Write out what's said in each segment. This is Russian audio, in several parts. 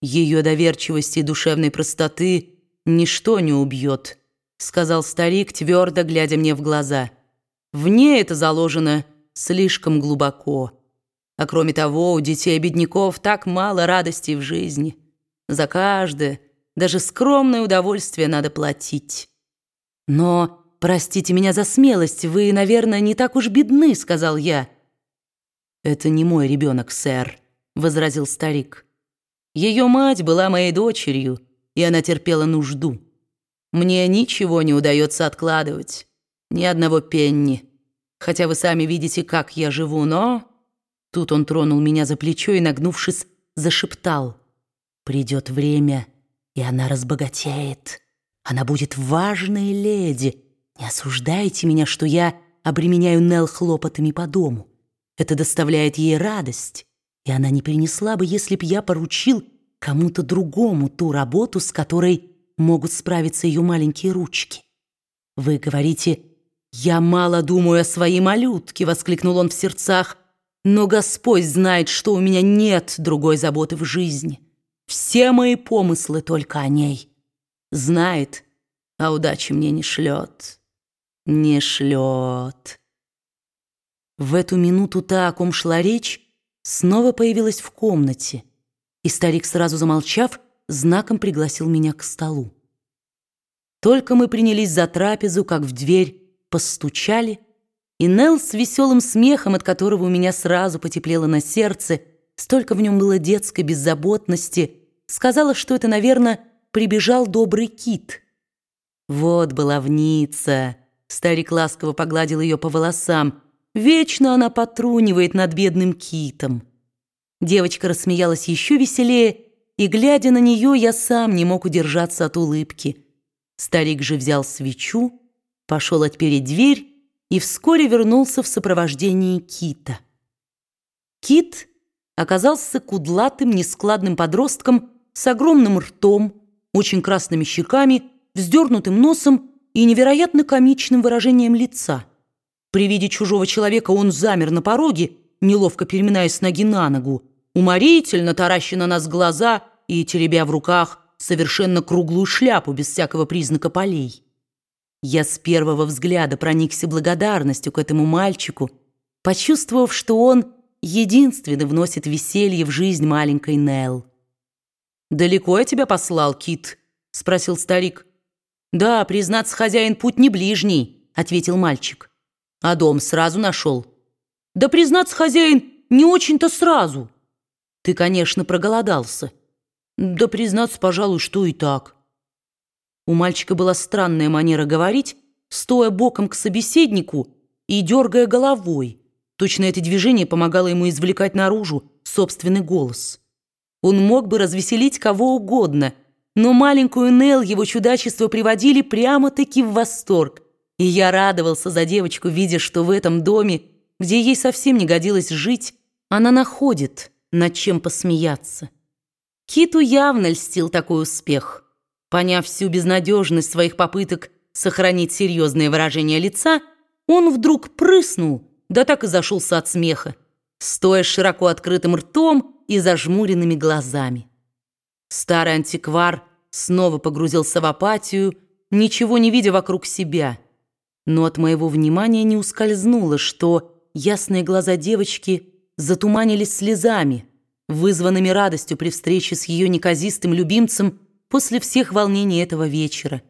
Ее доверчивости и душевной простоты ничто не убьет, сказал старик, твердо глядя мне в глаза. В ней это заложено слишком глубоко. А кроме того, у детей бедняков так мало радостей в жизни. За каждое, даже скромное удовольствие надо платить. Но, простите меня за смелость, вы, наверное, не так уж бедны, сказал я. Это не мой ребенок, сэр, возразил старик. Ее мать была моей дочерью, и она терпела нужду. Мне ничего не удается откладывать, ни одного пенни. Хотя вы сами видите, как я живу, но...» Тут он тронул меня за плечо и, нагнувшись, зашептал. «Придет время, и она разбогатеет. Она будет важной леди. Не осуждайте меня, что я обременяю Нелл хлопотами по дому. Это доставляет ей радость и она не принесла бы, если б я поручил кому-то другому ту работу, с которой могут справиться ее маленькие ручки. Вы говорите, «Я мало думаю о своей малютке», — воскликнул он в сердцах, «но Господь знает, что у меня нет другой заботы в жизни. Все мои помыслы только о ней. Знает, а удачи мне не шлет, не шлет». В эту минуту та, о ком шла речь, снова появилась в комнате, и старик, сразу замолчав, знаком пригласил меня к столу. Только мы принялись за трапезу, как в дверь постучали, и Нелл с веселым смехом, от которого у меня сразу потеплело на сердце, столько в нем было детской беззаботности, сказала, что это, наверное, прибежал добрый кит. Вот баловница. Старик ласково погладил ее по волосам. Вечно она потрунивает над бедным китом. Девочка рассмеялась еще веселее, и, глядя на нее, я сам не мог удержаться от улыбки. Старик же взял свечу, пошел отпереть дверь и вскоре вернулся в сопровождении кита. Кит оказался кудлатым, нескладным подростком с огромным ртом, очень красными щеками, вздернутым носом и невероятно комичным выражением лица – при виде чужого человека он замер на пороге, неловко переминаясь с ноги на ногу, уморительно тараща на нас глаза и теребя в руках совершенно круглую шляпу без всякого признака полей. Я с первого взгляда проникся благодарностью к этому мальчику, почувствовав, что он единственный вносит веселье в жизнь маленькой Нелл. «Далеко я тебя послал, Кит?» — спросил старик. «Да, признаться, хозяин, путь не ближний», — ответил мальчик. А дом сразу нашел? Да, признаться, хозяин, не очень-то сразу. Ты, конечно, проголодался. Да, признаться, пожалуй, что и так. У мальчика была странная манера говорить, стоя боком к собеседнику и дергая головой. Точно это движение помогало ему извлекать наружу собственный голос. Он мог бы развеселить кого угодно, но маленькую Нел его чудачество приводили прямо-таки в восторг – и я радовался за девочку, видя, что в этом доме, где ей совсем не годилось жить, она находит, над чем посмеяться. Киту явно льстил такой успех. Поняв всю безнадежность своих попыток сохранить серьезное выражение лица, он вдруг прыснул, да так и зашелся от смеха, стоя широко открытым ртом и зажмуренными глазами. Старый антиквар снова погрузился в апатию, ничего не видя вокруг себя — но от моего внимания не ускользнуло, что ясные глаза девочки затуманились слезами, вызванными радостью при встрече с ее неказистым любимцем после всех волнений этого вечера.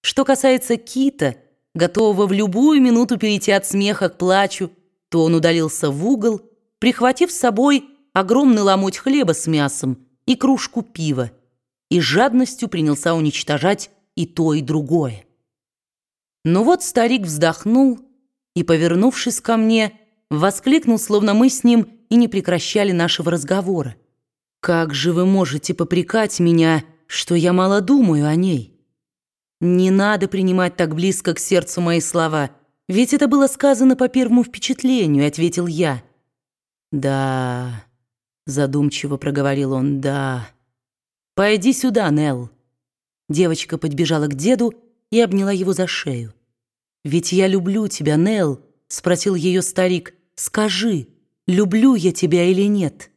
Что касается Кита, готового в любую минуту перейти от смеха к плачу, то он удалился в угол, прихватив с собой огромный ломоть хлеба с мясом и кружку пива, и жадностью принялся уничтожать и то, и другое. Но вот старик вздохнул и, повернувшись ко мне, воскликнул, словно мы с ним и не прекращали нашего разговора. «Как же вы можете попрекать меня, что я мало думаю о ней?» «Не надо принимать так близко к сердцу мои слова, ведь это было сказано по первому впечатлению», — ответил я. «Да», — задумчиво проговорил он, — «да». «Пойди сюда, Нелл». Девочка подбежала к деду и обняла его за шею. «Ведь я люблю тебя, Нелл», — спросил ее старик. «Скажи, люблю я тебя или нет?»